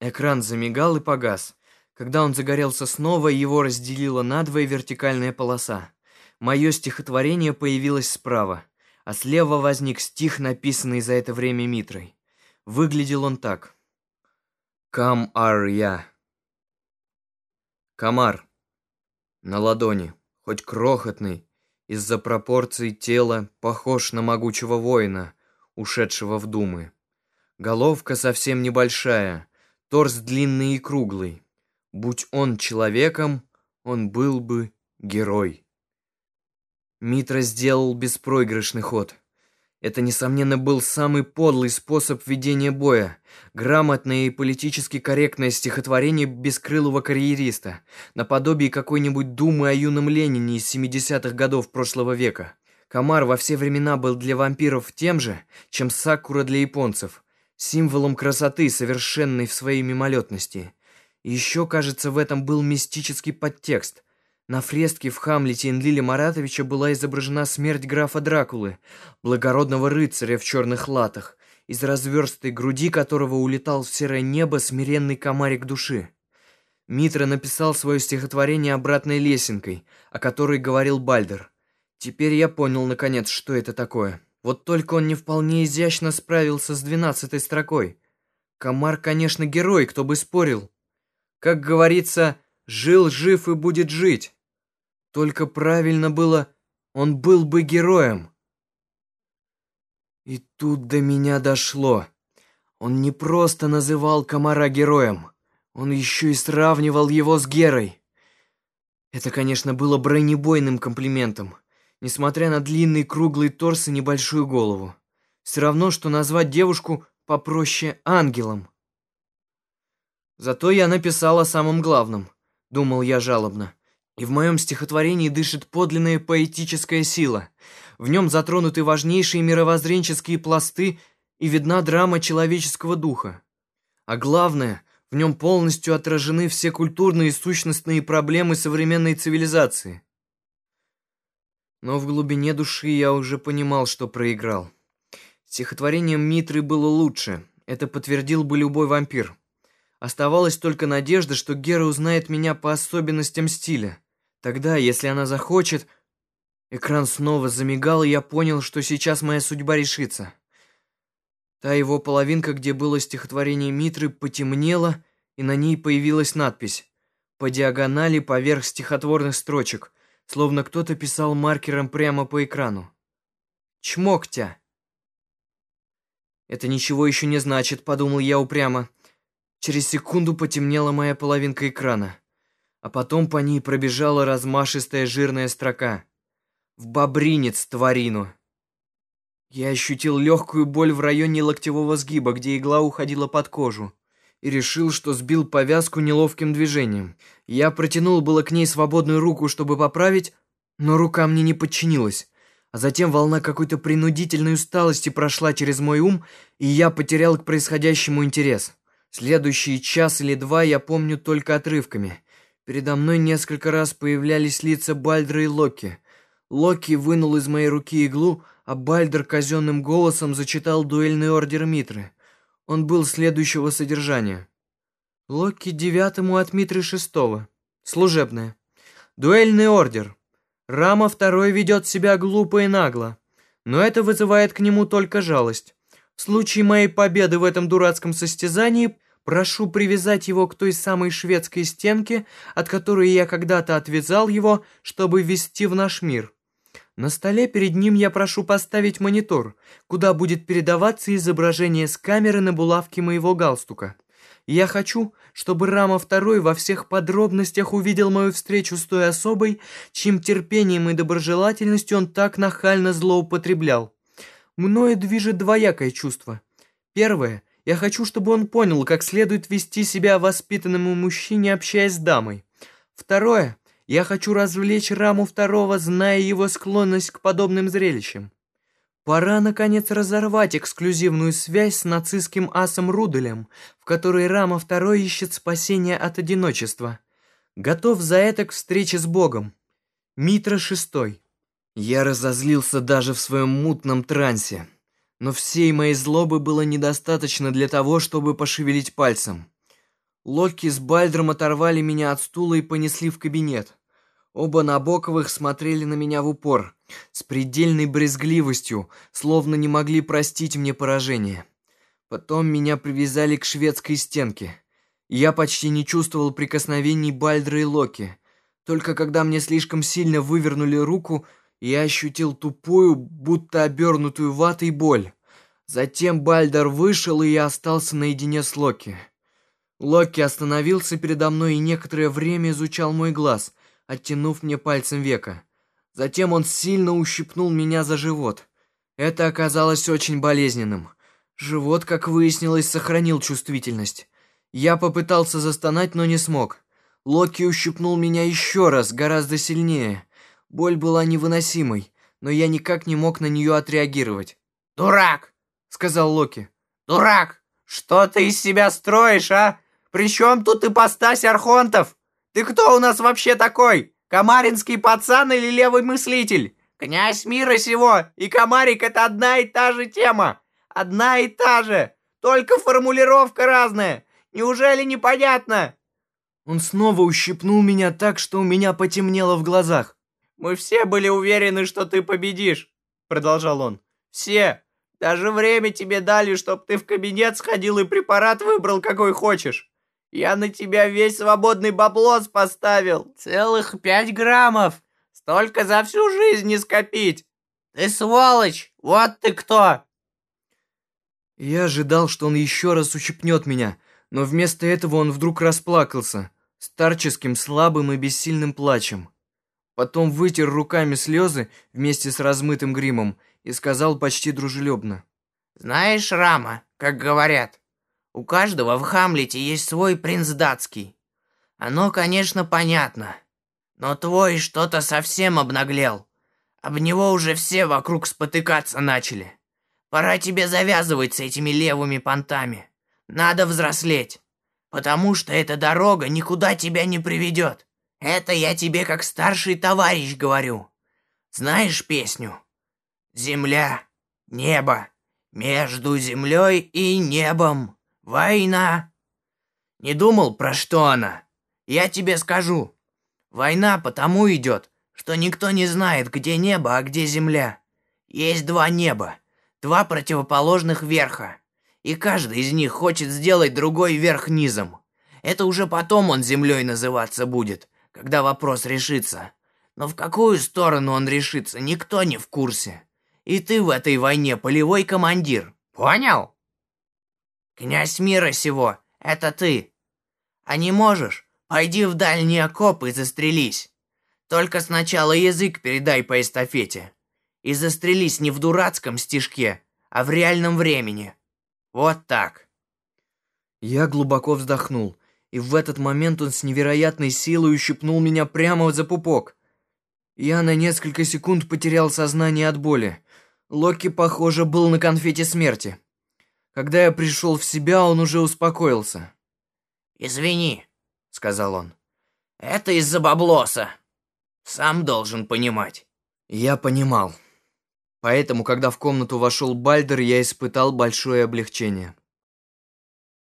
Экран замигал и погас. Когда он загорелся снова, его разделила надвое вертикальная полоса. Мое стихотворение появилось справа, а слева возник стих, написанный за это время Митрой. Выглядел он так. «Кам ар я». Комар. На ладони, хоть крохотный, из-за пропорций тела похож на могучего воина, ушедшего в думы. Головка совсем небольшая, торс длинный и круглый. Будь он человеком, он был бы герой. Митра сделал беспроигрышный ход. Это, несомненно, был самый подлый способ ведения боя. Грамотное и политически корректное стихотворение бескрылого карьериста, наподобие какой-нибудь думы о юном Ленине из 70-х годов прошлого века. Комар во все времена был для вампиров тем же, чем сакура для японцев, символом красоты, совершенной в своей мимолетности. Еще, кажется, в этом был мистический подтекст – на фреске в Хамлете Энлиля Маратовича была изображена смерть графа Дракулы, благородного рыцаря в черных латах, из разверстой груди которого улетал в серое небо смиренный комарик души. Митра написал свое стихотворение обратной лесенкой, о которой говорил Бальдер. Теперь я понял, наконец, что это такое. Вот только он не вполне изящно справился с двенадцатой строкой. Комар, конечно, герой, кто бы спорил. Как говорится, жил, жив и будет жить. Только правильно было, он был бы героем. И тут до меня дошло. Он не просто называл комара героем, он еще и сравнивал его с Герой. Это, конечно, было бронебойным комплиментом, несмотря на длинный круглый торс и небольшую голову. Все равно, что назвать девушку попроще ангелом. Зато я написал о самом главном, думал я жалобно. И в моем стихотворении дышит подлинная поэтическая сила. В нем затронуты важнейшие мировоззренческие пласты и видна драма человеческого духа. А главное, в нем полностью отражены все культурные и сущностные проблемы современной цивилизации. Но в глубине души я уже понимал, что проиграл. Стихотворением Митры было лучше, это подтвердил бы любой вампир. Оставалась только надежда, что Гера узнает меня по особенностям стиля. Тогда, если она захочет... Экран снова замигал, и я понял, что сейчас моя судьба решится. Та его половинка, где было стихотворение Митры, потемнела, и на ней появилась надпись по диагонали поверх стихотворных строчек, словно кто-то писал маркером прямо по экрану. «Чмоктя!» «Это ничего еще не значит», — подумал я упрямо. Через секунду потемнела моя половинка экрана а потом по ней пробежала размашистая жирная строка. «В бобринец, тварину!» Я ощутил легкую боль в районе локтевого сгиба, где игла уходила под кожу, и решил, что сбил повязку неловким движением. Я протянул было к ней свободную руку, чтобы поправить, но рука мне не подчинилась. А затем волна какой-то принудительной усталости прошла через мой ум, и я потерял к происходящему интерес. Следующие час или два я помню только отрывками — Передо мной несколько раз появлялись лица Бальдра и Локи. Локи вынул из моей руки иглу, а Бальдер казенным голосом зачитал дуэльный ордер Митры. Он был следующего содержания. Локи девятому от Митры шестого. Служебное. Дуэльный ордер. Рама второй ведет себя глупо и нагло. Но это вызывает к нему только жалость. В случае моей победы в этом дурацком состязании – Прошу привязать его к той самой шведской стенке, от которой я когда-то отвязал его, чтобы ввести в наш мир. На столе перед ним я прошу поставить монитор, куда будет передаваться изображение с камеры на булавке моего галстука. Я хочу, чтобы Рама второй во всех подробностях увидел мою встречу с той особой, чьим терпением и доброжелательностью он так нахально злоупотреблял. Мною движет двоякое чувство. Первое — я хочу, чтобы он понял, как следует вести себя воспитанному мужчине, общаясь с дамой. Второе. Я хочу развлечь Раму второго, зная его склонность к подобным зрелищам. Пора, наконец, разорвать эксклюзивную связь с нацистским асом Руделем, в которой Рама второй ищет спасения от одиночества. Готов за это к встрече с Богом. Митра шестой. Я разозлился даже в своем мутном трансе. Но всей моей злобы было недостаточно для того, чтобы пошевелить пальцем. Локи с Бальдром оторвали меня от стула и понесли в кабинет. Оба Набоковых смотрели на меня в упор, с предельной брезгливостью, словно не могли простить мне поражение. Потом меня привязали к шведской стенке. Я почти не чувствовал прикосновений Бальдра и Локи. Только когда мне слишком сильно вывернули руку, я ощутил тупую, будто обернутую ватой боль. Затем Бальдер вышел, и я остался наедине с Локи. Локи остановился передо мной и некоторое время изучал мой глаз, оттянув мне пальцем века. Затем он сильно ущипнул меня за живот. Это оказалось очень болезненным. Живот, как выяснилось, сохранил чувствительность. Я попытался застонать, но не смог. Локи ущипнул меня еще раз, гораздо сильнее. Боль была невыносимой, но я никак не мог на нее отреагировать. «Дурак!» — сказал Локи. «Дурак! Что ты из себя строишь, а? Причем тут ипостась Архонтов? Ты кто у нас вообще такой? Комаринский пацан или левый мыслитель? Князь мира сего и Комарик — это одна и та же тема. Одна и та же. Только формулировка разная. Неужели непонятно?» Он снова ущипнул меня так, что у меня потемнело в глазах. «Мы все были уверены, что ты победишь», — продолжал он. «Все. Даже время тебе дали, чтоб ты в кабинет сходил и препарат выбрал, какой хочешь. Я на тебя весь свободный баблос поставил. Целых пять граммов. Столько за всю жизнь не скопить. Ты сволочь, вот ты кто!» Я ожидал, что он еще раз ущипнет меня, но вместо этого он вдруг расплакался, старческим, слабым и бессильным плачем. Потом вытер руками слезы вместе с размытым гримом и сказал почти дружелюбно. «Знаешь, Рама, как говорят, у каждого в Хамлете есть свой принц датский. Оно, конечно, понятно. Но твой что-то совсем обнаглел. Об него уже все вокруг спотыкаться начали. Пора тебе завязывать с этими левыми понтами. Надо взрослеть. Потому что эта дорога никуда тебя не приведет. Это я тебе как старший товарищ говорю. Знаешь песню? Земля, небо, между землей и небом. Война. Не думал, про что она? Я тебе скажу. Война потому идет, что никто не знает, где небо, а где земля. Есть два неба, два противоположных верха. И каждый из них хочет сделать другой верх низом. Это уже потом он землей называться будет, когда вопрос решится. Но в какую сторону он решится, никто не в курсе. И ты в этой войне полевой командир. Понял? Князь мира сего, это ты. А не можешь? Пойди в дальний окоп и застрелись. Только сначала язык передай по эстафете. И застрелись не в дурацком стишке, а в реальном времени. Вот так. Я глубоко вздохнул, и в этот момент он с невероятной силой ущипнул меня прямо за пупок. Я на несколько секунд потерял сознание от боли. Локи, похоже, был на конфете смерти. Когда я пришел в себя, он уже успокоился. «Извини», — сказал он. «Это из-за баблоса. Сам должен понимать». Я понимал. Поэтому, когда в комнату вошел Бальдер, я испытал большое облегчение.